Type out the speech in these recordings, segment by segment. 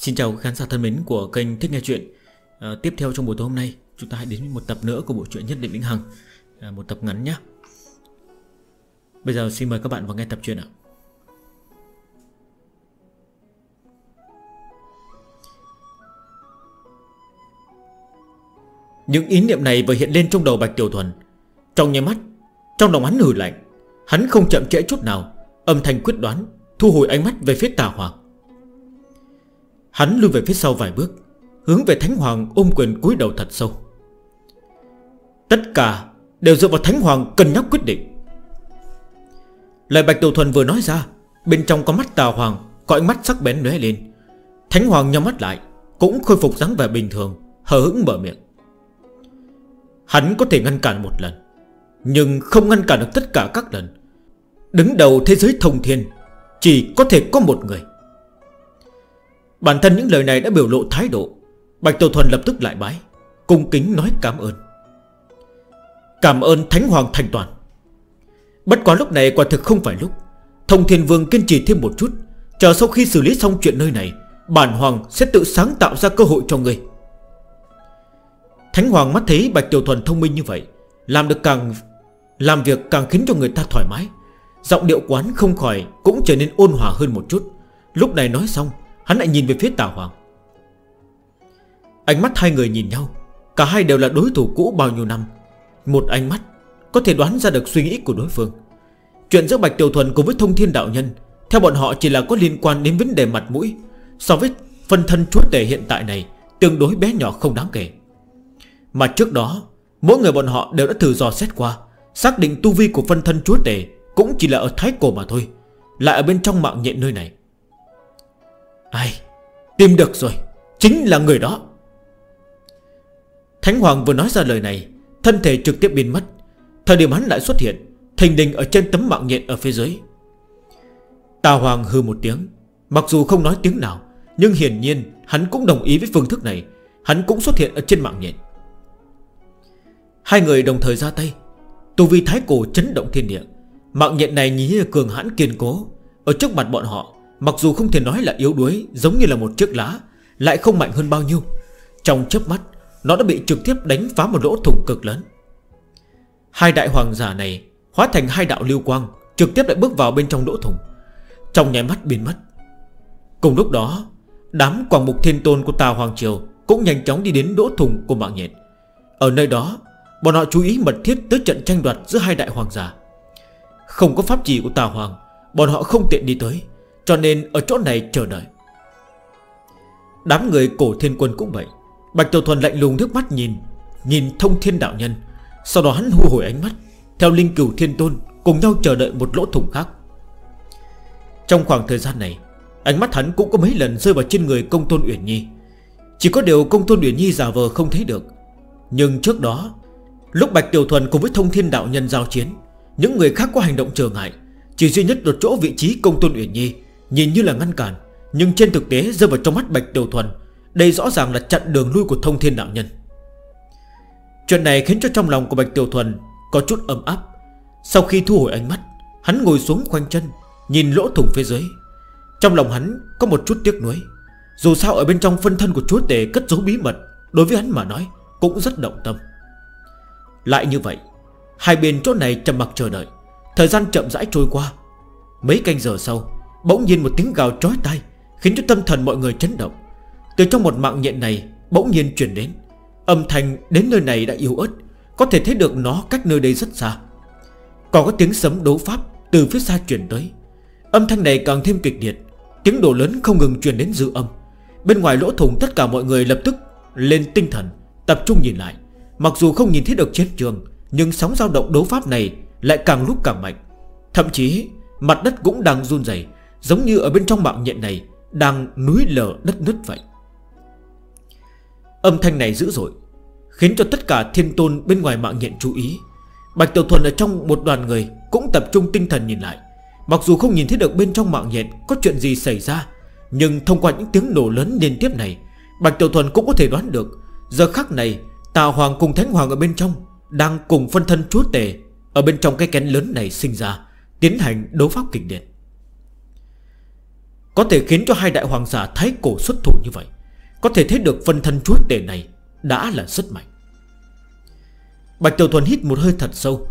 Xin chào khán giả thân mến của kênh Thích Nghe Chuyện. À, Tiếp theo trong buổi tối hôm nay Chúng ta hãy đến với một tập nữa của bộ truyện Nhất Định Vĩnh Hằng. À, Một tập ngắn nhé Bây giờ xin mời các bạn vào nghe tập truyện ạ. Những ý niệm này vừa hiện lên trong đầu Bạch Tiểu Thuần. Trong nháy mắt Trong lòng hắn hừ lạnh. Hắn không chậm trễ chút nào Âm thanh quyết đoán Thu hồi ánh mắt về phía tà hoàng. Hắn lưu về phía sau vài bước, Hướng về Thánh Hoàng ôm quyền cúi đầu thật sâu. Tất cả đều dựa vào Thánh Hoàng cân nhắc quyết định. Lời Bạch Đầu Thuần vừa nói ra, Bên trong có mắt tà hoàng, Có ánh mắt sắc bén lóe lên. Thánh Hoàng nhắm mắt lại, Cũng khôi phục dáng vẻ bình thường, Hờ hững mở miệng. Hắn có thể ngăn cản một lần, Nhưng không ngăn cản được tất cả các lần. Đứng đầu thế giới thông thiên, Chỉ có thể có một người. Bản thân những lời này đã biểu lộ thái độ. Bạch Tiểu Thuần lập tức lại bái, Cung kính nói cảm ơn. Cảm ơn Thánh Hoàng Thành Toàn. Bất quá lúc này quả thực không phải lúc. Thông Thiên Vương kiên trì thêm một chút, Chờ sau khi xử lý xong chuyện nơi này, Bản Hoàng sẽ tự sáng tạo ra cơ hội cho người Thánh Hoàng mắt thấy Bạch Tiểu Thuần thông minh như vậy, Làm được càng, Làm việc càng khiến cho người ta thoải mái. Giọng điệu quán không khỏi Cũng trở nên ôn hòa hơn một chút. Lúc này nói xong Hắn lại nhìn về phía Tà Hoàng. Ánh mắt hai người nhìn nhau, Cả hai đều là đối thủ cũ bao nhiêu năm. Một ánh mắt Có thể đoán ra được suy nghĩ của đối phương. Chuyện giữa Bạch Tiểu Thuần cùng với Thông Thiên Đạo Nhân, Theo bọn họ chỉ là có liên quan đến vấn đề mặt mũi, So với phân thân chúa tể hiện tại này, Tương đối bé nhỏ không đáng kể. Mà trước đó, Mỗi người bọn họ đều đã thử dò xét qua, Xác định tu vi của phân thân chúa tể Cũng chỉ là ở thái cổ mà thôi, Lại ở bên trong mạng nhện nơi này. Ai, Tìm được rồi, Chính là người đó. Thánh Hoàng vừa nói ra lời này, Thân thể trực tiếp biến mất. Thời điểm hắn lại xuất hiện thành đình ở trên tấm mạng nhện ở phía dưới. Tà Hoàng hư một tiếng, Mặc dù không nói tiếng nào, Nhưng hiển nhiên hắn cũng đồng ý với phương thức này. Hắn cũng xuất hiện ở trên mạng nhện. Hai người đồng thời ra tay. Tu vi thái cổ chấn động thiên địa. Mạng nhện này nhìn như cường hãn kiên cố. Ở trước mặt bọn họ Mặc dù không thể nói là yếu đuối, Giống như là một chiếc lá, Lại không mạnh hơn bao nhiêu. Trong chớp mắt, Nó đã bị trực tiếp đánh phá một lỗ thủng cực lớn. Hai đại hoàng giả này Hóa thành hai đạo lưu quang, Trực tiếp lại bước vào bên trong lỗ thủng. Trong nháy mắt biến mất. Cùng lúc đó, Đám quảng mục thiên tôn của tà Hoàng Triều Cũng nhanh chóng đi đến lỗ thủng của mạng nhện. Ở nơi đó, Bọn họ chú ý mật thiết tới trận tranh đoạt giữa hai đại hoàng giả. Không có pháp trì của tà Hoàng, Bọn họ không tiện đi tới. Cho nên ở chỗ này chờ đợi. Đám người cổ thiên quân cũng vậy. Bạch Tiểu Thuần lạnh lùng nước mắt nhìn Nhìn thông thiên đạo nhân. Sau đó hắn hù hồi ánh mắt, Theo linh cửu thiên tôn cùng nhau chờ đợi một lỗ thủng khác. Trong khoảng thời gian này, Ánh mắt hắn cũng có mấy lần rơi vào trên người công tôn Uyển Nhi. Chỉ có điều công tôn Uyển Nhi giả vờ không thấy được. Nhưng trước đó, Lúc Bạch Tiểu Thuần cùng với thông thiên đạo nhân giao chiến, Những người khác có hành động trở ngại, Chỉ duy nhất đột chỗ vị trí công tôn Uyển Nhi Nhìn như là ngăn cản, Nhưng trên thực tế rơi vào trong mắt Bạch Tiểu Thuần, Đây rõ ràng là chặn đường lui của thông thiên đạo nhân. Chuyện này khiến cho trong lòng của Bạch Tiểu Thuần Có chút ấm áp. Sau khi thu hồi ánh mắt, Hắn ngồi xuống khoanh chân, Nhìn lỗ thủng phía dưới. Trong lòng hắn có một chút tiếc nuối. Dù sao ở bên trong phân thân của chúa tể cất giấu bí mật, Đối với hắn mà nói Cũng rất động tâm. Lại như vậy, Hai bên chỗ này chậm mặt chờ đợi. Thời gian chậm rãi trôi qua. Mấy canh giờ sau Bỗng nhiên một tiếng gào trói tay Khiến cho tâm thần mọi người chấn động. Từ trong một mạng nhện này bỗng nhiên chuyển đến, Âm thanh đến nơi này đã yếu ớt, Có thể thấy được nó cách nơi đây rất xa. Còn có tiếng sấm đấu pháp Từ phía xa chuyển tới. Âm thanh này càng thêm kịch liệt, Tiếng đổ lớn không ngừng truyền đến dư âm. Bên ngoài lỗ thùng tất cả mọi người lập tức Lên tinh thần, tập trung nhìn lại. Mặc dù không nhìn thấy được chiến trường, Nhưng sóng dao động đấu pháp này lại càng lúc càng mạnh. Thậm chí, mặt đất cũng đang run dày Giống như ở bên trong mạng nhện này Đang núi lở đất nứt vậy. Âm thanh này dữ dội, Khiến cho tất cả thiên tôn bên ngoài mạng nhện chú ý. Bạch Tiểu Thuần ở trong một đoàn người Cũng tập trung tinh thần nhìn lại. Mặc dù không nhìn thấy được bên trong mạng nhện Có chuyện gì xảy ra, Nhưng thông qua những tiếng nổ lớn liên tiếp này, Bạch Tiểu Thuần cũng có thể đoán được, Giờ khắc này Tào Hoàng cùng Thánh Hoàng ở bên trong Đang cùng phân thân chúa tề Ở bên trong cái kén lớn này sinh ra, Tiến hành đấu pháp kịch điện. Có thể khiến cho hai đại hoàng giả thái cổ xuất thủ như vậy. Có thể thấy được phân thân chúa tể này Đã là rất mạnh. Bạch Tiểu Thuần hít một hơi thật sâu.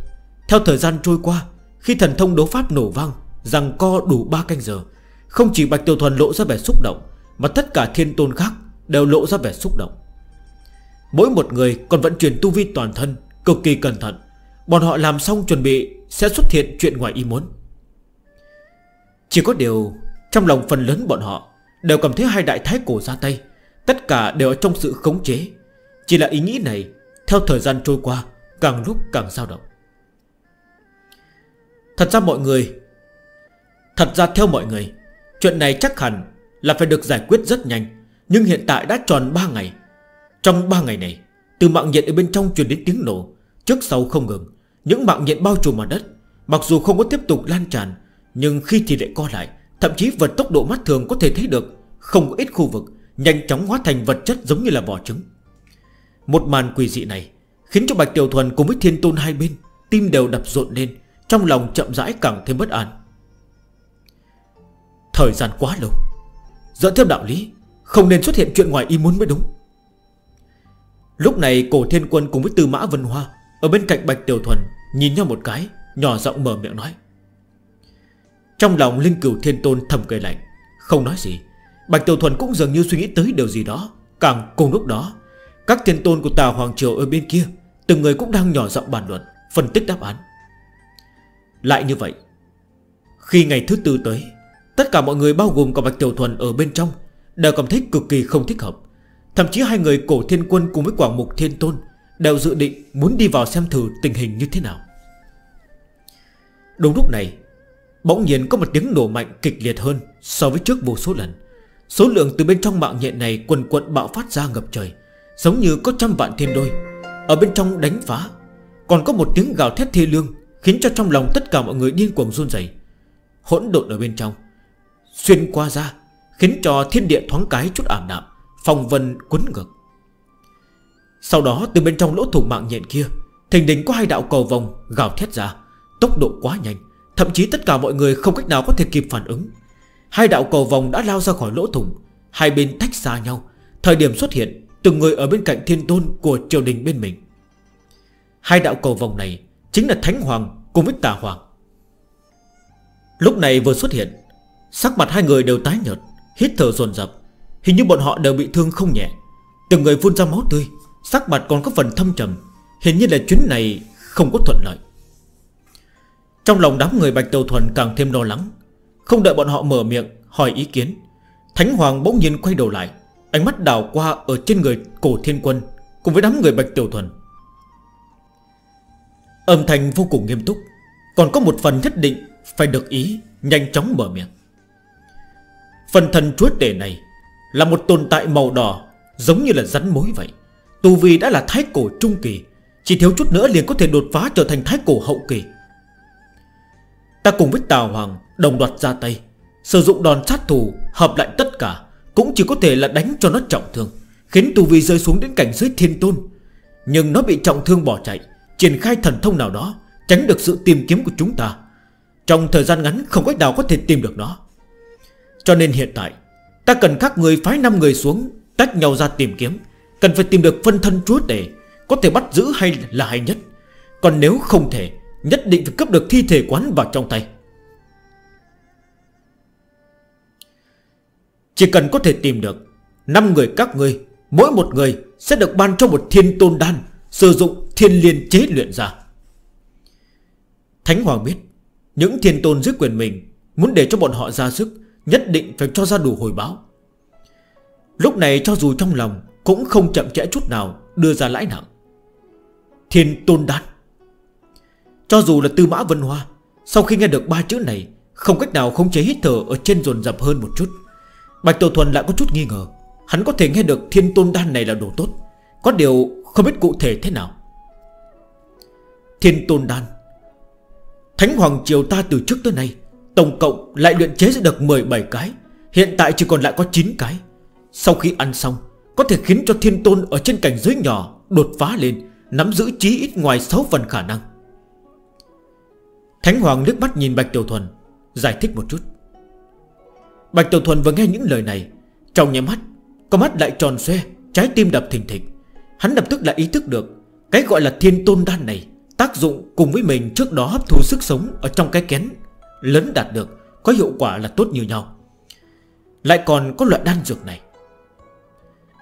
Theo thời gian trôi qua, Khi thần thông đấu pháp nổ vang, Rằng co đủ 3 canh giờ, Không chỉ Bạch Tiểu Thuần lộ ra vẻ xúc động, Mà tất cả thiên tôn khác đều lộ ra vẻ xúc động. Mỗi một người còn vận chuyển tu vi toàn thân, Cực kỳ cẩn thận. Bọn họ làm xong chuẩn bị Sẽ xuất hiện chuyện ngoài ý muốn. Chỉ có điều trong lòng phần lớn bọn họ, Đều cảm thấy hai đại thái cổ ra tay. Tất cả đều ở trong sự khống chế. Chỉ là ý nghĩ này, Theo thời gian trôi qua, Càng lúc càng dao động. Thật ra mọi người, Thật ra theo mọi người, Chuyện này chắc hẳn là phải được giải quyết rất nhanh. Nhưng hiện tại đã tròn 3 ngày. Trong 3 ngày này, Từ mạng nhện ở bên trong truyền đến tiếng nổ. Trước sau không ngừng, Những mạng nhện bao trùm mặt đất. Mặc dù không có tiếp tục lan tràn, Nhưng khi thì lại co lại. Thậm chí vật tốc độ mắt thường có thể thấy được, Không có ít khu vực, Nhanh chóng hóa thành vật chất giống như là vỏ trứng. Một màn quỷ dị này Khiến cho Bạch Tiểu Thuần cùng với thiên tôn hai bên Tim đều đập rộn lên, Trong lòng chậm rãi càng thêm bất an. Thời gian quá lâu Dẫn theo đạo lý, Không nên xuất hiện chuyện ngoài ý muốn mới đúng. Lúc này cổ thiên quân cùng với tư mã vân hoa Ở bên cạnh Bạch Tiểu Thuần Nhìn nhau một cái, Nhỏ giọng mở miệng nói. Trong lòng Linh Cửu Thiên Tôn thầm cười lạnh. Không nói gì, Bạch Tiểu Thuần cũng dường như suy nghĩ tới điều gì đó. Càng cùng lúc đó, Các thiên tôn của Tà Hoàng Triều ở bên kia, Từng người cũng đang nhỏ giọng bàn luận, Phân tích đáp án. Lại như vậy, Khi ngày thứ tư tới, Tất cả mọi người bao gồm cả Bạch Tiểu Thuần ở bên trong Đều cảm thấy cực kỳ không thích hợp. Thậm chí hai người cổ thiên quân cùng với quảng mục thiên tôn Đều dự định muốn đi vào xem thử tình hình như thế nào. Đúng lúc này Bỗng nhiên có một tiếng nổ mạnh kịch liệt hơn So với trước vô số lần. Số lượng từ bên trong mạng nhện này quần quận bạo phát ra ngập trời, Giống như có trăm vạn thiên đôi. Ở bên trong đánh phá, Còn có một tiếng gào thét thê lương Khiến cho trong lòng tất cả mọi người điên cuồng run dày Hỗn độn ở bên trong, Xuyên qua ra, Khiến cho thiên địa thoáng cái chút ảm đạm, phong vân quấn ngược. Sau đó, từ bên trong lỗ thủng mạng nhện kia, Thình đỉnh có hai đạo cầu vòng gào thét ra, Tốc độ quá nhanh. Thậm chí tất cả mọi người không cách nào có thể kịp phản ứng. Hai đạo cầu vòng đã lao ra khỏi lỗ thủng, Hai bên tách xa nhau. Thời điểm xuất hiện, Từng người ở bên cạnh thiên tôn của triều đình bên mình. Hai đạo cầu vòng này Chính là Thánh Hoàng cùng với Tà Hoàng. Lúc này vừa xuất hiện, Sắc mặt hai người đều tái nhợt, Hít thở dồn dập. Hình như bọn họ đều bị thương không nhẹ. Từng người phun ra máu tươi, Sắc mặt còn có phần thâm trầm. Hiện như là chuyến này không có thuận lợi. Trong lòng đám người Bạch Đầu Thuần càng thêm lo lắng. Không đợi bọn họ mở miệng, hỏi ý kiến, Thánh Hoàng bỗng nhiên quay đầu lại, Ánh mắt đảo qua ở trên người cổ thiên quân Cùng với đám người Bạch Tiểu Thuần. Âm thanh vô cùng nghiêm túc, Còn có một phần nhất định Phải được ý nhanh chóng mở miệng. Phần thần chuốt đề này Là một tồn tại màu đỏ, Giống như là rắn mối vậy. Tù vi đã là thái cổ trung kỳ, Chỉ thiếu chút nữa liền có thể đột phá trở thành thái cổ hậu kỳ. Ta cùng với Tào Hoàng đồng loạt ra tay. Sử dụng đòn sát thủ hợp lại tất cả Cũng chỉ có thể là đánh cho nó trọng thương, Khiến tu vi rơi xuống đến cảnh giới thiên tôn. Nhưng nó bị trọng thương bỏ chạy, Triển khai thần thông nào đó, Tránh được sự tìm kiếm của chúng ta. Trong thời gian ngắn không cách nào có thể tìm được nó. Cho nên hiện tại, Ta cần các người phái 5 người xuống, Tách nhau ra tìm kiếm. Cần phải tìm được phân thân chúa tể, Có thể bắt giữ hay là hay nhất. Còn nếu không thể Nhất định phải cướp được thi thể quán vào trong tay. Chỉ cần có thể tìm được, năm người các ngươi, Mỗi một người sẽ được ban cho một thiên tôn đan, Sử dụng thiên liên chế luyện ra. Thánh Hoàng biết, Những thiên tôn dưới quyền mình Muốn để cho bọn họ ra sức, Nhất định phải cho ra đủ hồi báo. Lúc này cho dù trong lòng Cũng không chậm trễ chút nào đưa ra lãi nặng. Thiên tôn đan. Cho dù là tư mã vân hoa, Sau khi nghe được ba chữ này, Không cách nào không chế hít thở ở trên dồn dập hơn một chút. Bạch Tiểu Thuần lại có chút nghi ngờ, Hắn có thể nghe được thiên tôn đan này là đồ tốt, Có điều không biết cụ thể thế nào. Thiên tôn đan, Thánh Hoàng Triều ta từ trước tới nay, Tổng cộng lại luyện chế ra được 17 cái, Hiện tại chỉ còn lại có 9 cái. Sau khi ăn xong, Có thể khiến cho thiên tôn ở trên cảnh giới nhỏ Đột phá lên, Nắm giữ chí ít ngoài 6 phần khả năng. Thánh Hoàng nước mắt nhìn Bạch Tiểu Thuần, Giải thích một chút. Bạch Tiểu Thuần vừa nghe những lời này, Trong nhà mắt Con mắt lại tròn xoe, Trái tim đập thình thịch. Hắn lập tức lại ý thức được, Cái gọi là thiên tôn đan này, Tác dụng cùng với mình trước đó hấp thu sức sống Ở trong cái kén, Lớn đạt được, Có hiệu quả là tốt như nhau. Lại còn có loại đan dược này.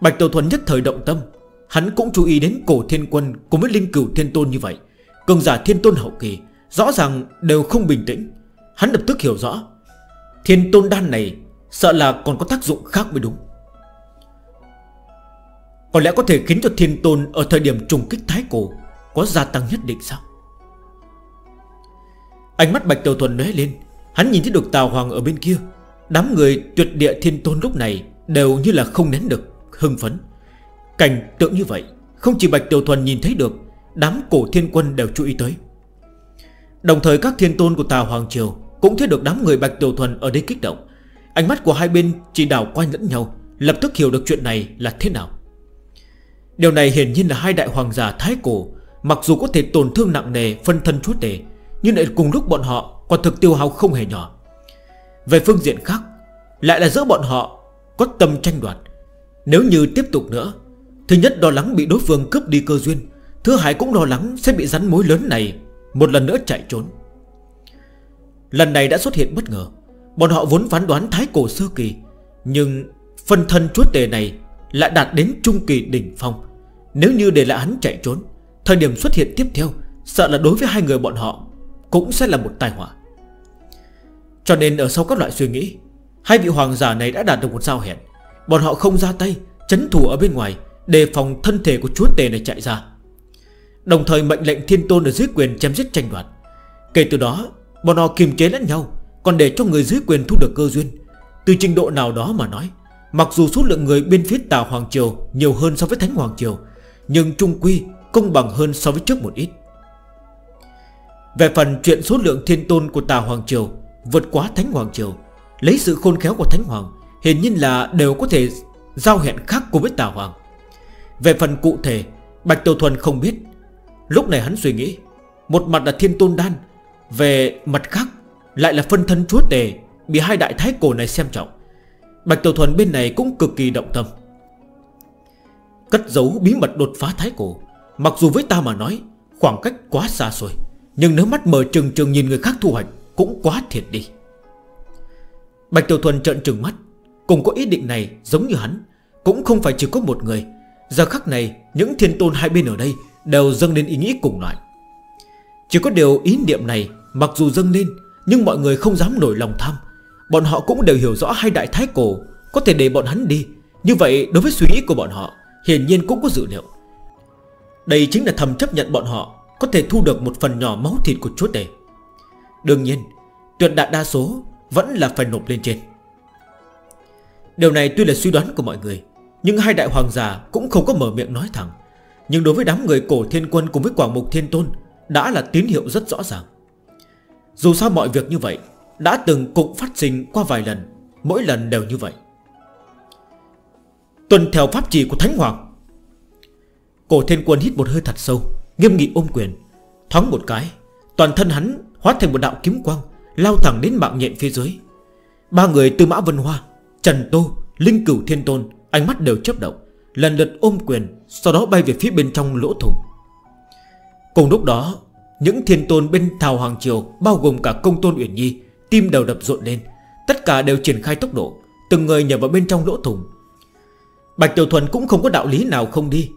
Bạch Tiểu Thuần nhất thời động tâm, Hắn cũng chú ý đến cổ thiên quân Cùng với linh cửu thiên tôn như vậy, Cường giả thiên tôn hậu kỳ Rõ ràng đều không bình tĩnh. Hắn lập tức hiểu rõ. Thiên tôn đan này Sợ là còn có tác dụng khác mới đúng. Có lẽ có thể khiến cho thiên tôn Ở thời điểm trùng kích thái cổ Có gia tăng nhất định sao? Ánh mắt Bạch Tiểu Thuần nế lên. Hắn nhìn thấy được Tào Hoàng ở bên kia. Đám người tuyệt địa thiên tôn lúc này Đều như là không nén được Hưng phấn. Cảnh tượng như vậy, Không chỉ Bạch Tiểu Thuần nhìn thấy được, Đám cổ thiên quân đều chú ý tới. Đồng thời các thiên tôn của Tà Hoàng Triều Cũng thấy được đám người Bạch Tiểu Thuần ở đây kích động. Ánh mắt của hai bên chỉ đảo quanh lẫn nhau, Lập tức hiểu được chuyện này là thế nào. Điều này hiển nhiên là hai đại hoàng giả thái cổ, Mặc dù có thể tổn thương nặng nề, Phân thân chút đề Nhưng lại cùng lúc bọn họ Còn thực tiêu hao không hề nhỏ. Về phương diện khác, Lại là giữa bọn họ Có tâm tranh đoạt. Nếu như tiếp tục nữa, Thứ nhất lo lắng bị đối phương cướp đi cơ duyên, Thứ hai cũng lo lắng sẽ bị rắn mối lớn này một lần nữa chạy trốn. Lần này đã xuất hiện bất ngờ. Bọn họ vốn phán đoán thái cổ sơ kỳ, Nhưng phân thân chúa tề này Lại đạt đến trung kỳ đỉnh phong. Nếu như để lại hắn chạy trốn, Thời điểm xuất hiện tiếp theo, Sợ là đối với hai người bọn họ Cũng sẽ là một tai họa. Cho nên ở sau các loại suy nghĩ, Hai vị hoàng giả này đã đạt được một giao hẹn. Bọn họ không ra tay, Chấn thủ ở bên ngoài, Đề phòng thân thể của chúa tề này chạy ra. Đồng thời mệnh lệnh thiên tôn ở dưới quyền chém giết tranh đoạt. Kể từ đó, Bọn họ kiềm chế lẫn nhau, Còn để cho người dưới quyền thu được cơ duyên. Từ trình độ nào đó mà nói, Mặc dù số lượng người bên phía Tào Hoàng Triều Nhiều hơn so với Thánh Hoàng Triều, Nhưng trung quy công bằng hơn so với trước một ít. Về phần chuyện số lượng thiên tôn của Tào Hoàng Triều Vượt quá Thánh Hoàng Triều, Lấy sự khôn khéo của Thánh Hoàng, Hiển nhiên là đều có thể giao hẹn khác cùng với Tào Hoàng. Về phần cụ thể, Bạch Tiểu Thuần không biết Lúc này hắn suy nghĩ, Một mặt là thiên tôn đan, Về mặt khác lại là phân thân chúa tề Bị hai đại thái cổ này xem trọng. Bạch Tiểu Thuần bên này cũng cực kỳ động tâm. Cất giấu bí mật đột phá thái cổ, Mặc dù với ta mà nói, Khoảng cách quá xa xôi Nhưng nếu mắt mở trừng trừng nhìn người khác thu hoạch Cũng quá thiệt đi. Bạch Tiểu Thuần trợn trừng mắt, Cùng có ý định này giống như hắn, Cũng không phải chỉ có một người. Giờ khắc này, những thiên tôn hai bên ở đây Đều dâng lên ý nghĩ cùng loại. Chỉ có điều ý niệm này, Mặc dù dâng lên, Nhưng mọi người không dám nổi lòng tham. Bọn họ cũng đều hiểu rõ hai đại thái cổ Có thể để bọn hắn đi. Như vậy, đối với suy nghĩ của bọn họ, Hiển nhiên cũng có dự liệu. Đây chính là thầm chấp nhận bọn họ Có thể thu được một phần nhỏ máu thịt của chúa đề Đương nhiên, Tuyệt đại đa số vẫn là phải nộp lên trên. Điều này tuy là suy đoán của mọi người, Nhưng hai đại hoàng giả cũng không có mở miệng nói thẳng. Nhưng đối với đám người cổ thiên quân cùng với quả mục thiên tôn, Đã là tín hiệu rất rõ ràng. Dù sao mọi việc như vậy, Đã từng cũng phát sinh qua vài lần, Mỗi lần đều như vậy. Tuần theo pháp trì của Thánh Hoàng. Cổ thiên quân hít một hơi thật sâu, Nghiêm nghị ôm quyền, Thoáng một cái, Toàn thân hắn hóa thành một đạo kiếm quang, Lao thẳng đến mạng nhện phía dưới. Ba người từ Mã Vân Hoa, Trần Tô, Linh Cửu Thiên Tôn, Ánh mắt đều chấp động. Lần lượt ôm quyền, Sau đó bay về phía bên trong lỗ thùng Cùng lúc đó, Những thiên tôn bên Thảo Hoàng Triều, Bao gồm cả công tôn Uyển Nhi, Tim đầu đập rộn lên. Tất cả đều triển khai tốc độ, Từng người nhảy vào bên trong lỗ thùng Bạch Tiểu Thuần cũng không có đạo lý nào không đi.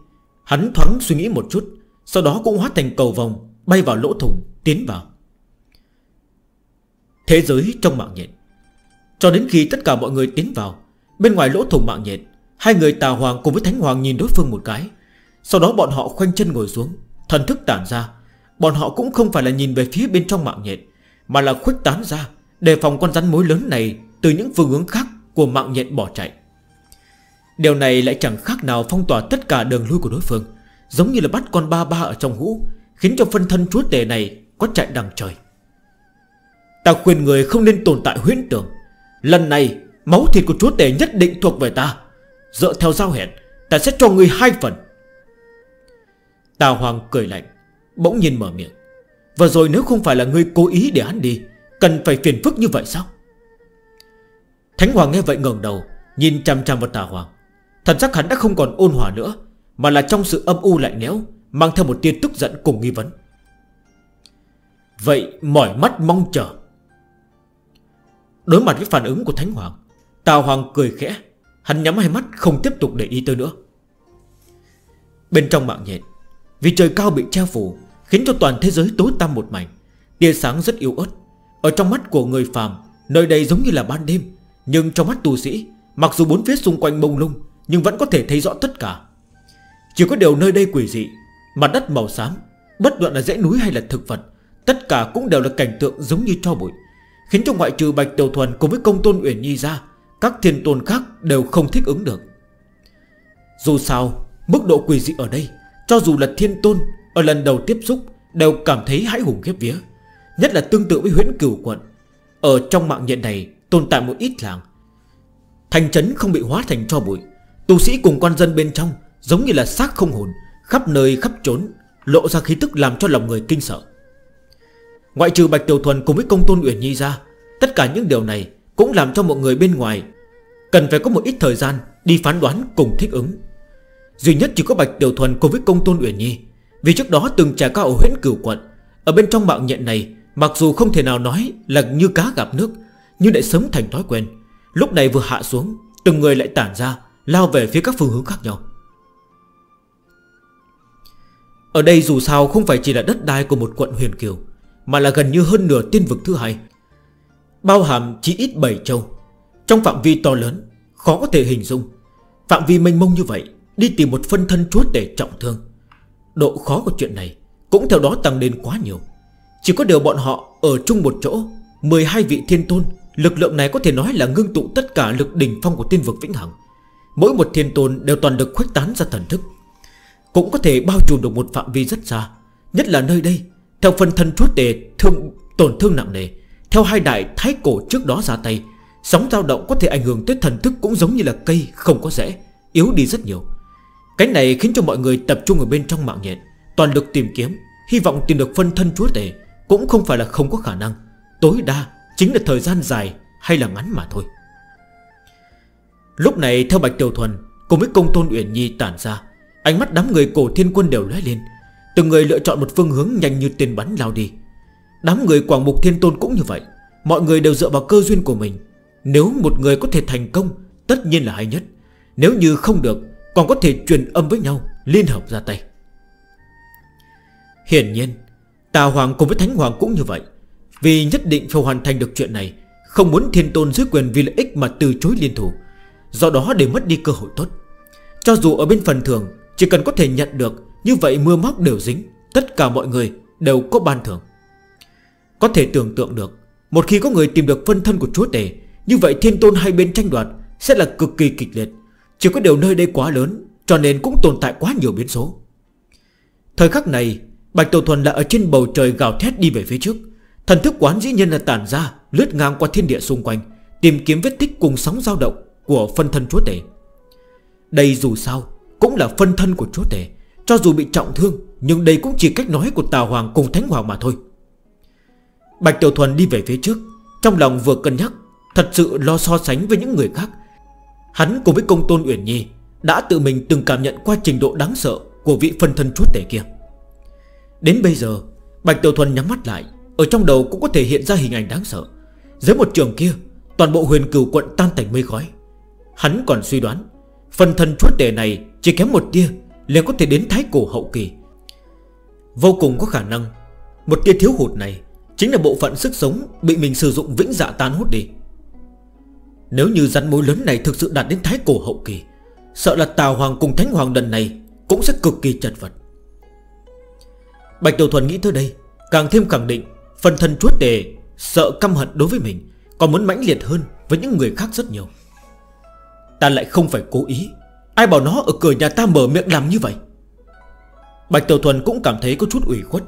Hắn thoáng suy nghĩ một chút, Sau đó cũng hóa thành cầu vòng, Bay vào lỗ thùng tiến vào. Thế giới trong mạng nhện. Cho đến khi tất cả mọi người tiến vào, Bên ngoài lỗ thùng mạng nhện Hai người tà hoàng cùng với thánh hoàng nhìn đối phương một cái. Sau đó bọn họ khoanh chân ngồi xuống, Thần thức tản ra. Bọn họ cũng không phải là nhìn về phía bên trong mạng nhện, Mà là khuếch tán ra, Đề phòng con rắn mối lớn này Từ những phương hướng khác của mạng nhện bỏ chạy. Điều này lại chẳng khác nào phong tỏa tất cả đường lui của đối phương, Giống như là bắt con ba ba ở trong hũ, Khiến cho phân thân chúa tể này có chạy đằng trời. Ta khuyên người không nên tồn tại huyễn tưởng. Lần này, máu thịt của chúa tể nhất định thuộc về ta. Dựa theo giao hẹn, Ta sẽ cho người hai phần. Tào Hoàng cười lạnh, Bỗng nhiên mở miệng. Và rồi nếu không phải là người cố ý để hắn đi, Cần phải phiền phức như vậy sao? Thánh Hoàng nghe vậy ngờn đầu, Nhìn chăm chăm vào Tào Hoàng. Thần sắc hắn đã không còn ôn hòa nữa, Mà là trong sự âm u lạnh lẽo, Mang theo một tia tức giận cùng nghi vấn. Vậy mỏi mắt mong chờ. Đối mặt với phản ứng của Thánh Hoàng, Tào Hoàng cười khẽ. Hắn nhắm hai mắt, không tiếp tục để ý tới nữa. Bên trong mạng nhện, Vì trời cao bị che phủ, Khiến cho toàn thế giới tối tăm một mảnh, Tia sáng rất yếu ớt. Ở trong mắt của người phàm, Nơi đây giống như là ban đêm, Nhưng trong mắt tu sĩ, Mặc dù bốn phía xung quanh mông lung, Nhưng vẫn có thể thấy rõ tất cả. Chỉ có điều nơi đây quỷ dị, Mặt đất màu xám, Bất luận là rễ núi hay là thực vật, Tất cả cũng đều là cảnh tượng giống như cho bụi, Khiến cho ngoại trừ Bạch Tiểu Thuần cùng với công tôn Uyển Nhi ra các thiên tôn khác đều không thích ứng được. Dù sao, Mức độ quỷ dị ở đây, Cho dù là thiên tôn, Ở lần đầu tiếp xúc, Đều cảm thấy hãi hùng ghép vía, Nhất là tương tự với huyễn cửu quận. Ở trong mạng nhện này tồn tại một ít làng. Thành trấn không bị hóa thành cho bụi. Tù sĩ cùng quan dân bên trong Giống như là xác không hồn, Khắp nơi khắp trốn Lộ ra khí tức làm cho lòng người kinh sợ. Ngoại trừ Bạch Tiểu Thuần cùng với công tôn Uyển Nhi ra, Tất cả những điều này cũng làm cho mọi người bên ngoài Cần phải có một ít thời gian Đi phán đoán cùng thích ứng. Duy nhất chỉ có Bạch Tiểu Thuần cùng với công tôn Uyển Nhi, Vì trước đó từng trải cao ở huyện cửu quận, Ở bên trong mạng nhện này, Mặc dù không thể nào nói là như cá gặp nước, Nhưng lại sớm thành thói quen. Lúc này vừa hạ xuống, Từng người lại tản ra, Lao về phía các phương hướng khác nhau. Ở đây dù sao không phải chỉ là đất đai của một quận huyền kiều, Mà là gần như hơn nửa tiên vực thứ hai. Bao hàm chỉ ít 7 châu. Trong phạm vi to lớn Khó có thể hình dung. Phạm vi mênh mông như vậy Đi tìm một phân thân chúa để trọng thương. Độ khó của chuyện này Cũng theo đó tăng lên quá nhiều. Chỉ có điều bọn họ ở chung một chỗ 12 vị thiên tôn Lực lượng này có thể nói là ngưng tụ tất cả lực đỉnh phong của tiên vực Vĩnh Hằng. Mỗi một thiên tôn đều toàn lực khuếch tán ra thần thức. Cũng có thể bao trùm được một phạm vi rất xa Nhất là nơi đây Theo phân thân chúa tề thương, tổn thương nặng nề. Theo hai đại thái cổ trước đó ra tay, Sóng dao động có thể ảnh hưởng tới thần thức Cũng giống như là cây không có rễ, Yếu đi rất nhiều. Cái này khiến cho mọi người tập trung ở bên trong mạng nhện, Toàn lực tìm kiếm, Hy vọng tìm được phân thân chúa tể Cũng không phải là không có khả năng. Tối đa chính là thời gian dài hay là ngắn mà thôi. Lúc này, theo Bạch Tiểu Thuần Cùng với công tôn Uyển Nhi tản ra, Ánh mắt đám người cổ thiên quân đều lóe lên, Từng người lựa chọn một phương hướng nhanh như tên bắn lao đi. Đám người Quảng Mục Thiên Tôn cũng như vậy. Mọi người đều dựa vào cơ duyên của mình. Nếu một người có thể thành công, Tất nhiên là hay nhất. Nếu như không được, Còn có thể truyền âm với nhau, Liên hợp ra tay. Hiển nhiên, Tà Hoàng cùng với Thánh Hoàng cũng như vậy. Vì nhất định phải hoàn thành được chuyện này, Không muốn thiên tôn dưới quyền vì lợi ích mà từ chối liên thủ. Do đó để mất đi cơ hội tốt. Cho dù ở bên phần thường Chỉ cần có thể nhận được, Như vậy mưa móc đều dính, Tất cả mọi người đều có ban thưởng. Có thể tưởng tượng được, Một khi có người tìm được phân thân của chúa tể, Như vậy thiên tôn hai bên tranh đoạt Sẽ là cực kỳ kịch liệt. Chỉ có điều nơi đây quá lớn, Cho nên cũng tồn tại quá nhiều biến số. Thời khắc này, Bạch Tổ Thuần là ở trên bầu trời gào thét đi về phía trước. Thần thức quán dĩ nhiên là tản ra, Lướt ngang qua thiên địa xung quanh, Tìm kiếm vết tích cùng sóng dao động Của phân thân chúa tể. Đây dù sao cũng là phân thân của chúa tể, Cho dù bị trọng thương, Nhưng đây cũng chỉ cách nói của Tào Hoàng cùng Thánh Hoàng mà thôi. Bạch Tiểu Thuần đi về phía trước, Trong lòng vừa cân nhắc, Thật sự lo so sánh với những người khác. Hắn cùng với công tôn Uyển Nhi Đã tự mình từng cảm nhận qua trình độ đáng sợ Của vị phân thân chúa tể kia. Đến bây giờ, Bạch Tiểu Thuần nhắm mắt lại, Ở trong đầu cũng có thể hiện ra hình ảnh đáng sợ. Dưới một trường kia, Toàn bộ huyền cửu quận tan tành mây khói. Hắn còn suy đoán, phân thân chúa tể này chỉ kém một tia, liền có thể đến thái cổ hậu kỳ. Vô cùng có khả năng, Một tia thiếu hụt này Chính là bộ phận sức sống Bị mình sử dụng vĩnh dạ tan hút đi. Nếu như rắn mối lớn này Thực sự đạt đến thái cổ hậu kỳ, Sợ là Tào Hoàng cùng Thánh Hoàng đần này Cũng sẽ cực kỳ chật vật. Bạch Tiểu Thuần nghĩ tới đây, Càng thêm khẳng định Phần thân chuốt đề sợ căm hận đối với mình, Còn muốn mãnh liệt hơn với những người khác rất nhiều. Ta lại không phải cố ý, Ai bảo nó ở cửa nhà ta mở miệng làm như vậy? Bạch Tiểu Thuần cũng cảm thấy có chút ủy khuất,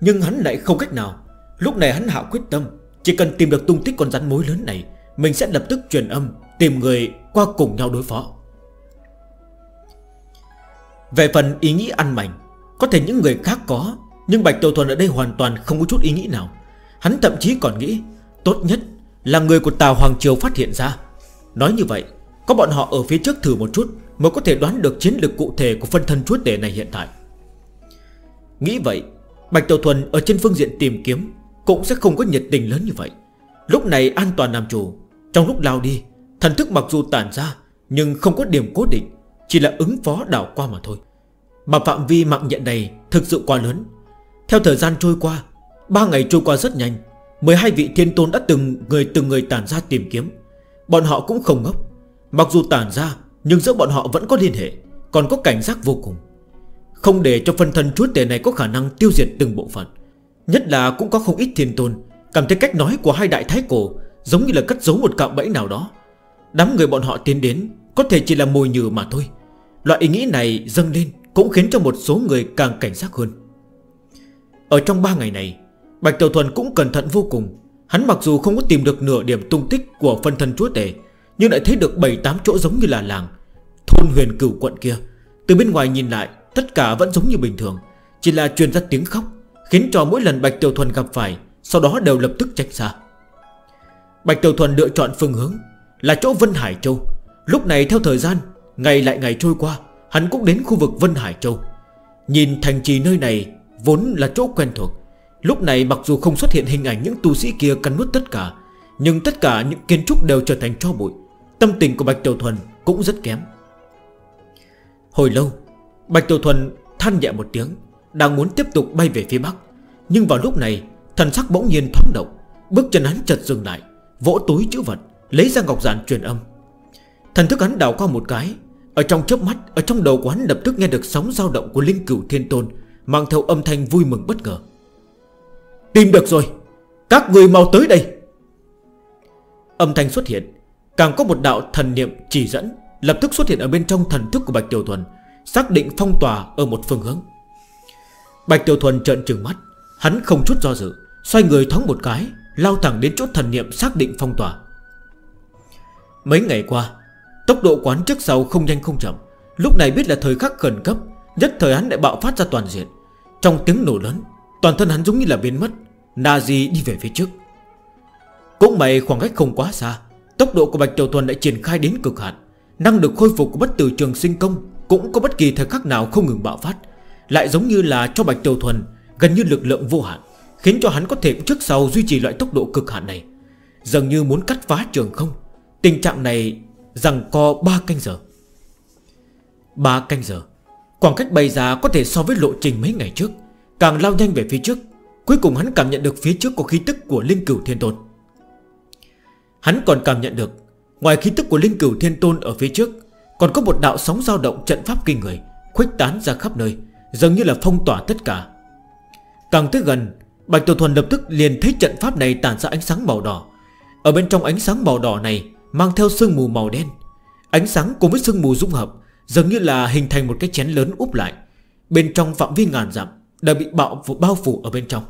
Nhưng hắn lại không cách nào Lúc này hắn hạ quyết tâm, Chỉ cần tìm được tung tích con rắn mối lớn này, Mình sẽ lập tức truyền âm Tìm người qua cùng nhau đối phó. Về phần ý nghĩ ăn mảnh, Có thể những người khác có, Nhưng Bạch Tiểu Thuần ở đây hoàn toàn không có chút ý nghĩ nào. Hắn thậm chí còn nghĩ, Tốt nhất là người của Tàu Hoàng Triều phát hiện ra. Nói như vậy, Có bọn họ ở phía trước thử một chút Mới có thể đoán được chiến lược cụ thể của phân thân chúa tể này hiện tại. Nghĩ vậy, Bạch Tiểu Thuần ở trên phương diện tìm kiếm cũng sẽ không có nhiệt tình lớn như vậy. Lúc này an toàn làm chủ. Trong lúc lao đi, Thần thức mặc dù tản ra, Nhưng không có điểm cố định, Chỉ là ứng phó đảo qua mà thôi. Mà phạm vi mạng nhận này thực sự quá lớn. Theo thời gian trôi qua 3 ngày trôi qua rất nhanh. 12 vị thiên tôn đã từng người từng người tản ra tìm kiếm. Bọn họ cũng không ngốc. Mặc dù tản ra, Nhưng giữa bọn họ vẫn có liên hệ, Còn có cảnh giác vô cùng. Không để cho phân thân chúa tể này có khả năng tiêu diệt từng bộ phận. Nhất là cũng có không ít thiên tôn, Cảm thấy cách nói của hai đại thái cổ Giống như là cất giấu một cạm bẫy nào đó. Đám người bọn họ tiến đến, Có thể chỉ là mồi nhừ mà thôi. Loại ý nghĩ này dâng lên Cũng khiến cho một số người càng cảnh giác hơn. Ở trong 3 ngày này, Bạch Tiểu Thuần cũng cẩn thận vô cùng. Hắn mặc dù không có tìm được nửa điểm tung tích Của phân thân chúa tể, Nhưng lại thấy được 7-8 chỗ giống như là làng, Thôn huyền cửu quận kia. Từ bên ngoài nhìn lại, Tất cả vẫn giống như bình thường, Chỉ là truyền ra tiếng khóc. Khiến cho mỗi lần Bạch Tiểu Thuần gặp phải, Sau đó đều lập tức tránh xa. Bạch Tiểu Thuần lựa chọn phương hướng Là chỗ Vân Hải Châu. Lúc này theo thời gian, Ngày lại ngày trôi qua, Hắn cũng đến khu vực Vân Hải Châu. Nhìn thành trì nơi này Vốn là chỗ quen thuộc. Lúc này mặc dù không xuất hiện hình ảnh những tu sĩ kia cắn nuốt tất cả, Nhưng tất cả những kiến trúc đều trở thành cho bụi. Tâm tình của Bạch Tiểu Thuần cũng rất kém. Hồi lâu, Bạch Tiểu Thuần than nhẹ một tiếng. Đang muốn tiếp tục bay về phía bắc. Nhưng vào lúc này, Thần sắc bỗng nhiên thoáng động, Bước chân hắn chật dừng lại, Vỗ túi chữ vật, Lấy ra ngọc giản truyền âm. Thần thức hắn đào qua một cái, Ở trong chớp mắt, Ở trong đầu của hắn lập tức nghe được sóng dao động của linh cửu thiên tôn, Mang theo âm thanh vui mừng bất ngờ. Tìm được rồi, Các người mau tới đây. Âm thanh xuất hiện, Càng có một đạo thần niệm chỉ dẫn, Lập tức xuất hiện ở bên trong thần thức của Bạch Tiểu Thuần, Xác định phong tỏa ở một phương hướng. Bạch Tiểu Thuần trợn trừng mắt. Hắn không chút do dự, Xoay người thoáng một cái, Lao thẳng đến chỗ thần niệm xác định phong tỏa. Mấy ngày qua, Tốc độ quán trước sau không nhanh không chậm. Lúc này biết là thời khắc khẩn cấp, Nhất thời hắn lại bạo phát ra toàn diện. Trong tiếng nổ lớn, Toàn thân hắn giống như là biến mất, Nazi đi về phía trước. Cũng may khoảng cách không quá xa, Tốc độ của Bạch Tiểu Thuần đã triển khai đến cực hạn. Năng lực khôi phục của bất tử trường sinh công Cũng có bất kỳ thời khắc nào không ngừng bạo phát. Lại giống như là cho Bạch Tiểu Thuần, Gần như lực lượng vô hạn, Khiến cho hắn có thể trước sau duy trì loại tốc độ cực hạn này. Dường như muốn cắt phá trường không? Tình trạng này Rằng co 3 canh giờ. 3 canh giờ? Khoảng cách bay ra có thể so với lộ trình mấy ngày trước. Càng lao nhanh về phía trước, Cuối cùng hắn cảm nhận được phía trước có khí tức của Linh Cửu Thiên Tôn. Hắn còn cảm nhận được, Ngoài khí tức của Linh Cửu Thiên Tôn ở phía trước, Còn có một đạo sóng dao động trận pháp kinh người, Khuếch tán ra khắp nơi. Dường như là phong tỏa tất cả. Càng tới gần, Bạch Tiểu Thuần lập tức liền thấy trận pháp này tản ra ánh sáng màu đỏ. Ở bên trong ánh sáng màu đỏ này Mang theo sương mù màu đen. Ánh sáng cùng với sương mù dung hợp Dường như là hình thành một cái chén lớn úp lại. Bên trong phạm vi ngàn dặm Đã bị bạo phủ, bao phủ ở bên trong.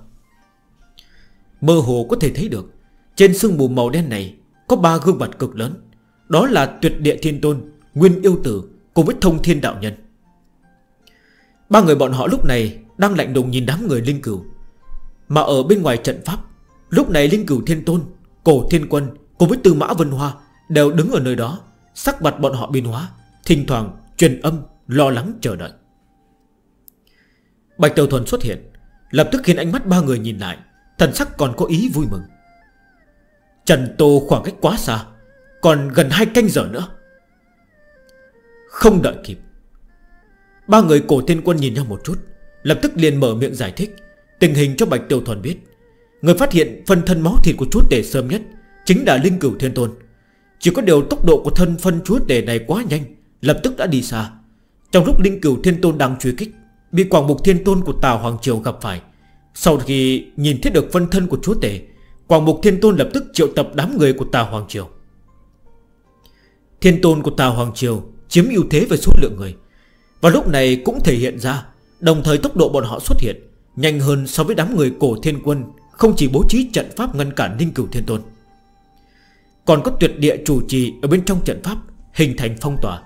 Mơ hồ có thể thấy được, Trên sương mù màu đen này Có ba gương mặt cực lớn. Đó là tuyệt địa thiên tôn, Nguyên yêu tử Cùng với thông thiên đạo nhân. Ba người bọn họ lúc này Đang lạnh đùng nhìn đám người Linh Cửu. Mà ở bên ngoài trận pháp, Lúc này Linh Cửu Thiên Tôn, Cổ Thiên Quân cùng với Tư Mã Vân Hoa Đều đứng ở nơi đó, Sắc mặt bọn họ biến hóa, Thỉnh thoảng truyền âm, lo lắng chờ đợi. Bạch Tiểu Thuần xuất hiện, Lập tức khiến ánh mắt ba người nhìn lại, Thần sắc còn có ý vui mừng. Trần Tô khoảng cách quá xa, Còn gần hai canh giờ nữa. Không đợi kịp Ba người cổ thiên quân nhìn nhau một chút, Lập tức liền mở miệng giải thích Tình hình cho Bạch Tiêu Thuần biết. Người phát hiện phân thân máu thịt của chúa tể sớm nhất Chính là Linh Cửu Thiên Tôn. Chỉ có điều tốc độ của thân phân chúa tể này quá nhanh, Lập tức đã đi xa. Trong lúc Linh Cửu Thiên Tôn đang truy kích, Bị quảng mục thiên tôn của Tào Hoàng Triều gặp phải. Sau khi nhìn thấy được phân thân của chúa tể, Quảng mục thiên tôn lập tức triệu tập đám người của Tào Hoàng Triều. Thiên tôn của Tào Hoàng Triều Chiếm ưu thế về số lượng người. Và lúc này cũng thể hiện ra, Đồng thời tốc độ bọn họ xuất hiện Nhanh hơn so với đám người cổ thiên quân, Không chỉ bố trí trận pháp ngăn cản Ninh Cửu Thiên Tôn. Còn có tuyệt địa chủ trì Ở bên trong trận pháp Hình thành phong tỏa.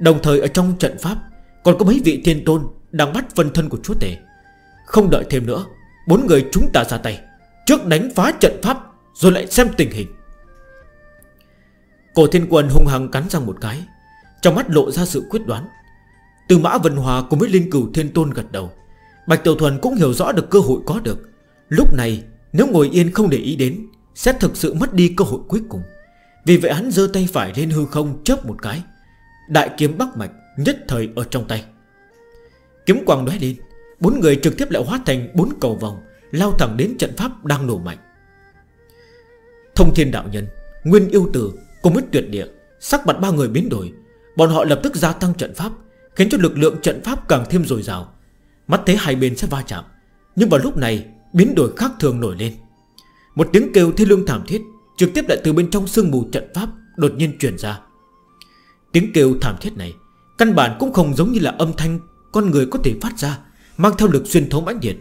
Đồng thời ở trong trận pháp Còn có mấy vị thiên tôn Đang bắt phân thân của chúa tể. Không đợi thêm nữa, Bốn người chúng ta ra tay, Trước đánh phá trận pháp Rồi lại xem tình hình. Cổ thiên quân hung hăng cắn răng một cái, Trong mắt lộ ra sự quyết đoán. Từ Mã Vân Hòa cùng với Linh Cửu Thiên Tôn gật đầu. Bạch Tiểu Thuần cũng hiểu rõ được cơ hội có được. Lúc này, nếu ngồi yên không để ý đến, Sẽ thực sự mất đi cơ hội cuối cùng. Vì vậy hắn dơ tay phải lên hư không chớp một cái. Đại kiếm Bắc Mạch nhất thời ở trong tay. Kiếm quang đóe lên, Bốn người trực tiếp lại hóa thành bốn cầu vòng, Lao thẳng đến trận pháp đang nổ mạnh. Thông thiên đạo nhân, Nguyên yêu tử Cùng với tuyệt địa, Sắc mặt ba người biến đổi. Bọn họ lập tức gia tăng trận pháp Khiến cho lực lượng trận pháp càng thêm dồi dào. Mắt thấy hai bên sẽ va chạm, Nhưng vào lúc này, biến đổi khác thường nổi lên. Một tiếng kêu thê lương thảm thiết, Trực tiếp lại từ bên trong sương mù trận pháp Đột nhiên chuyển ra. Tiếng kêu thảm thiết này, Căn bản cũng không giống như là âm thanh Con người có thể phát ra, Mang theo lực xuyên thấu mãnh liệt.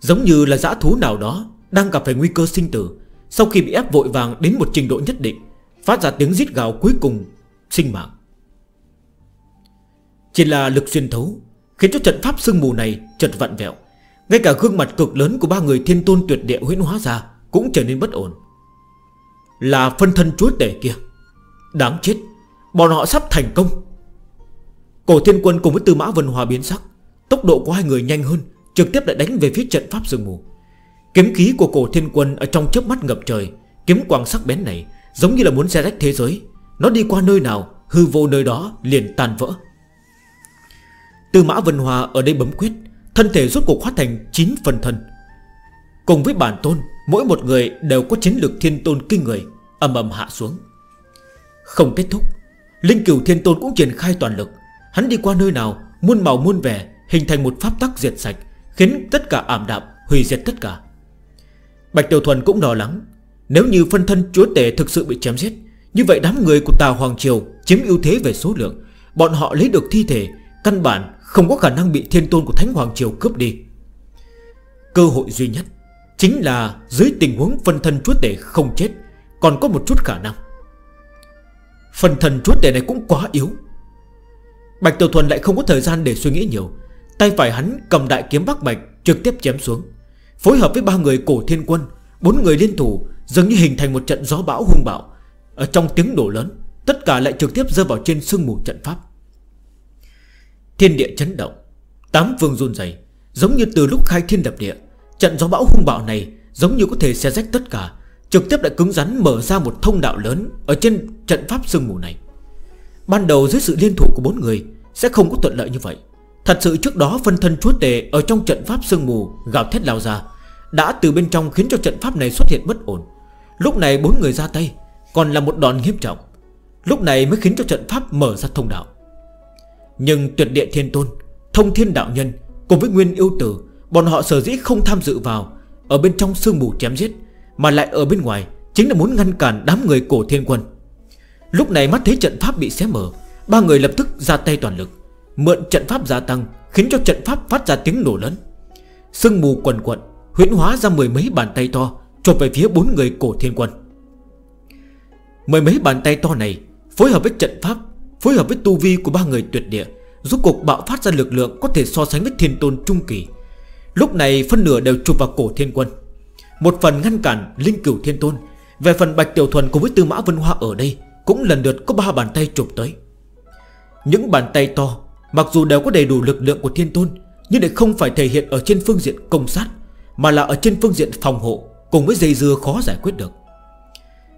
Giống như là dã thú nào đó Đang gặp phải nguy cơ sinh tử, Sau khi bị ép vội vàng đến một trình độ nhất định, Phát ra tiếng giít gào cuối cùng, Sinh mạng. Chỉ là lực xuyên thấu, Khiến cho trận pháp sương mù này chật vặn vẹo. Ngay cả gương mặt cực lớn của ba người thiên tôn tuyệt địa huyễn hóa ra Cũng trở nên bất ổn. Là phân thân chúa tể kia. Đáng chết, Bọn họ sắp thành công. Cổ thiên quân cùng với tư mã vân hòa biến sắc, Tốc độ của hai người nhanh hơn, Trực tiếp đã đánh về phía trận pháp sương mù. Kiếm khí của cổ thiên quân ở trong chớp mắt ngập trời, Kiếm quang sắc bén này Giống như là muốn xe rách thế giới. Nó đi qua nơi nào, Hư vô nơi đó liền tan vỡ từ mã Vân Hòa ở đây bấm quyết, Thân thể rốt cuộc hóa thành 9 phần thân Cùng với bản tôn, Mỗi một người đều có chiến lược thiên tôn kinh người Âm ầm hạ xuống. Không kết thúc, Linh cửu thiên tôn cũng triển khai toàn lực. Hắn đi qua nơi nào, Muôn màu muôn vẻ, Hình thành một pháp tắc diệt sạch, Khiến tất cả ảm đạm, Hủy diệt tất cả. Bạch Tiểu Thuần cũng lo lắng, Nếu như phân thân chúa tể thực sự bị chém giết, Như vậy đám người của Tà Hoàng Triều Chiếm ưu thế về số lượng. Bọn họ lấy được thi thể, Căn bản không có khả năng bị thiên tôn của Thánh Hoàng Triều cướp đi. Cơ hội duy nhất Chính là dưới tình huống phân thân chúa tể không chết, Còn có một chút khả năng. Phân thân chúa tể này cũng quá yếu. Bạch Tiểu Thuần lại không có thời gian để suy nghĩ nhiều, Tay phải hắn cầm đại kiếm bắc bạch Trực tiếp chém xuống, Phối hợp với ba người cổ thiên quân, Bốn người liên thủ, Dường như hình thành một trận gió bão hung bạo. Ở trong tiếng đổ lớn, Tất cả lại trực tiếp rơi vào trên sương mù trận pháp. Thiên địa chấn động. Tám vương run dày Giống như từ lúc khai thiên đập địa. Trận gió bão hung bạo này Giống như có thể xe rách tất cả, Trực tiếp đã cứng rắn mở ra một thông đạo lớn Ở trên trận pháp sương mù này. Ban đầu dưới sự liên thủ của bốn người Sẽ không có thuận lợi như vậy. Thật sự trước đó phân thân chúa tề Ở trong trận pháp sương mù gào thét lao ra, Đã từ bên trong khiến cho trận pháp này xuất hiện bất ổn. Lúc này bốn người ra tay Còn là một đòn nghiêm trọng. Lúc này mới khiến cho trận pháp mở ra thông đạo. Nhưng tuyệt địa thiên tôn, Thông thiên đạo nhân Cùng với nguyên yêu tử, Bọn họ sở dĩ không tham dự vào, Ở bên trong sương mù chém giết, Mà lại ở bên ngoài Chính là muốn ngăn cản đám người cổ thiên quân. Lúc này mắt thấy trận pháp bị xé mở, Ba người lập tức ra tay toàn lực, Mượn trận pháp gia tăng Khiến cho trận pháp phát ra tiếng nổ lớn. Sương mù quần quận, Huyễn hóa ra mười mấy bàn tay to, Chộp về phía bốn người cổ thiên quân. Mười mấy bàn tay to này Phối hợp với trận pháp Phối hợp với tu vi của ba người tuyệt địa, giúp cuộc bạo phát ra lực lượng Có thể so sánh với thiên tôn trung kỳ. Lúc này, phân nửa đều chụp vào cổ thiên quân. Một phần ngăn cản linh cửu thiên tôn, Về phần bạch tiểu thuần cùng với tư mã vân hoa ở đây Cũng lần lượt có ba bàn tay chụp tới. Những bàn tay to, Mặc dù đều có đầy đủ lực lượng của thiên tôn, Nhưng lại không phải thể hiện ở trên phương diện công sát, Mà là ở trên phương diện phòng hộ, Cùng với dây dưa khó giải quyết được.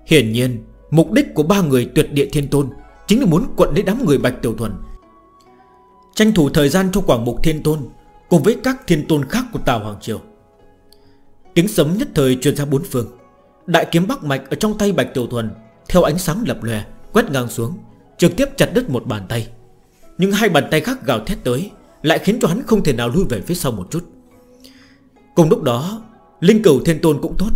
Hiển nhiên, Mục đích của ba người tuyệt địa thiên tôn Chính là muốn quận lấy đám người Bạch Tiểu Thuần. Tranh thủ thời gian cho Quảng Mục Thiên Tôn Cùng với các thiên tôn khác của Tào Hoàng Triều. Tiếng sấm nhất thời truyền ra bốn phương. Đại kiếm Bắc Mạch ở trong tay Bạch Tiểu Thuần Theo ánh sáng lập lè Quét ngang xuống, Trực tiếp chặt đứt một bàn tay. Nhưng hai bàn tay khác gào thét tới, Lại khiến cho hắn không thể nào lui về phía sau một chút. Cùng lúc đó, Linh cửu thiên tôn cũng tốt,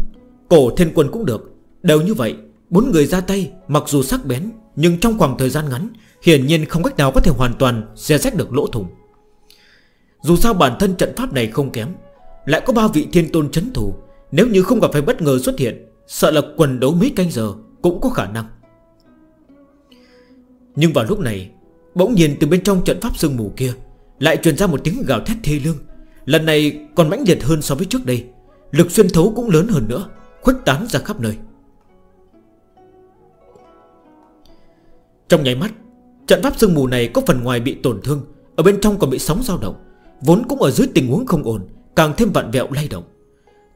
Cổ thiên quân cũng được. Đều như vậy, Bốn người ra tay, mặc dù sắc bén nhưng trong khoảng thời gian ngắn, Hiển nhiên không cách nào có thể hoàn toàn Xe rách được lỗ thủng. Dù sao bản thân trận pháp này không kém, Lại có ba vị thiên tôn chấn thủ, Nếu như không gặp phải bất ngờ xuất hiện, Sợ là quần đấu mấy canh giờ Cũng có khả năng. Nhưng vào lúc này, Bỗng nhiên từ bên trong trận pháp sương mù kia, Lại truyền ra một tiếng gào thét thê lương. Lần này còn mãnh liệt hơn so với trước đây, Lực xuyên thấu cũng lớn hơn nữa khuất tán ra khắp nơi. Trong nháy mắt, Trận pháp sương mù này có phần ngoài bị tổn thương, Ở bên trong còn bị sóng dao động, Vốn cũng ở dưới tình huống không ổn, Càng thêm vặn vẹo lay động.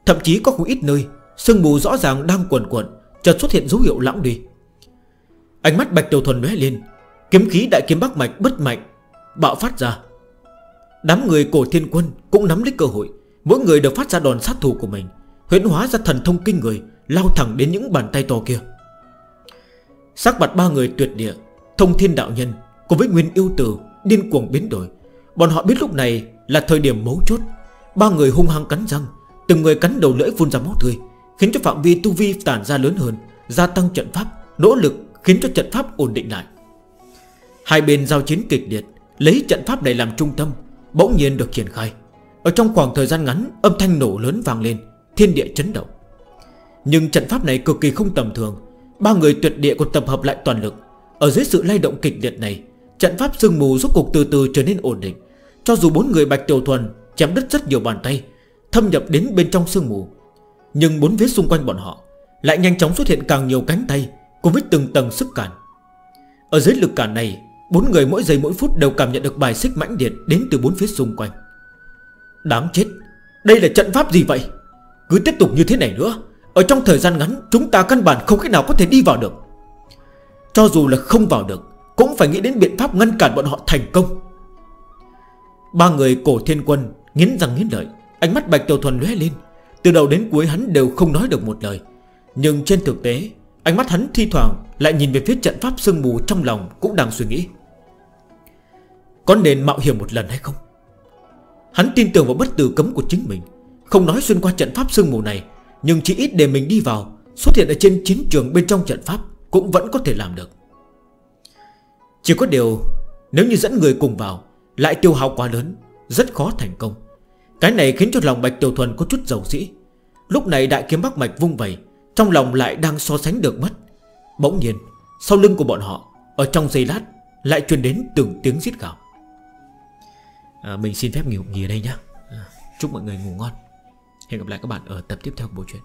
Thậm chí có không ít nơi, Sương mù rõ ràng đang quần quần Chợt xuất hiện dấu hiệu lão đi. Ánh mắt bạch đầu thuần lóe lên, Kiếm khí đại kiếm bắc mạch bất mạnh, Bạo phát ra. Đám người cổ thiên quân cũng nắm lấy cơ hội, Mỗi người đều phát ra đòn sát thủ của mình, Huyễn hóa ra thần thông kinh người, Lao thẳng đến những bàn tay to kia. Sắc mặt ba người tuyệt địa Thông thiên đạo nhân Cùng với nguyên yêu tử Điên cuồng biến đổi. Bọn họ biết lúc này là thời điểm mấu chốt. Ba người hung hăng cắn răng, Từng người cắn đầu lưỡi phun ra máu tươi, Khiến cho phạm vi tu vi tản ra lớn hơn, Gia tăng trận pháp, Nỗ lực khiến cho trận pháp ổn định lại. Hai bên giao chiến kịch liệt, Lấy trận pháp này làm trung tâm, Bỗng nhiên được triển khai. Ở trong khoảng thời gian ngắn, âm thanh nổ lớn vang lên, Thiên địa chấn động. Nhưng trận pháp này cực kỳ không tầm thường, Ba người tuyệt địa còn tập hợp lại toàn lực. Ở dưới sự lay động kịch liệt này, Trận pháp sương mù giúp cục từ từ trở nên ổn định. Cho dù bốn người Bạch Tiểu Thuần Chém đứt rất nhiều bàn tay, Thâm nhập đến bên trong sương mù, Nhưng bốn vết xung quanh bọn họ Lại nhanh chóng xuất hiện càng nhiều cánh tay Cùng với từng tầng sức cản. Ở dưới lực cản này, Bốn người mỗi giây mỗi phút đều cảm nhận được bài xích mãnh liệt Đến từ bốn phía xung quanh. Đáng chết, Đây là trận pháp gì vậy? Cứ tiếp tục như thế này nữa, Ở trong thời gian ngắn, chúng ta căn bản không cách nào có thể đi vào được. Cho dù là không vào được, Cũng phải nghĩ đến biện pháp ngăn cản bọn họ thành công. Ba người cổ thiên quân Nghiến răng nghiến lợi, Ánh mắt Bạch Tiểu Thuần lóe lên. Từ đầu đến cuối hắn đều không nói được một lời. Nhưng trên thực tế, Ánh mắt hắn thi thoảng lại nhìn về phía trận pháp sương mù Trong lòng cũng đang suy nghĩ. Có nên mạo hiểm một lần hay không? Hắn tin tưởng vào bất tử cấm của chính mình, Không nói xuyên qua trận pháp sương mù này, Nhưng chỉ ít để mình đi vào, Xuất hiện ở trên chiến trường bên trong trận pháp. Cũng vẫn có thể làm được. Chỉ có điều Nếu như dẫn người cùng vào Lại tiêu hao quá lớn Rất khó thành công. Cái này khiến cho lòng Bạch Tiểu Thuần có chút dầu dĩ. Lúc này đại kiếm Bắc Mạch vung vầy Trong lòng lại đang so sánh được mất. Bỗng nhiên Sau lưng của bọn họ Ở trong giây lát Lại truyền đến từng tiếng giết gạo à, Mình xin phép nghỉ nghỉ ở đây nhé à, Chúc mọi người ngủ ngon. Hẹn gặp lại các bạn ở tập tiếp theo của bộ truyện.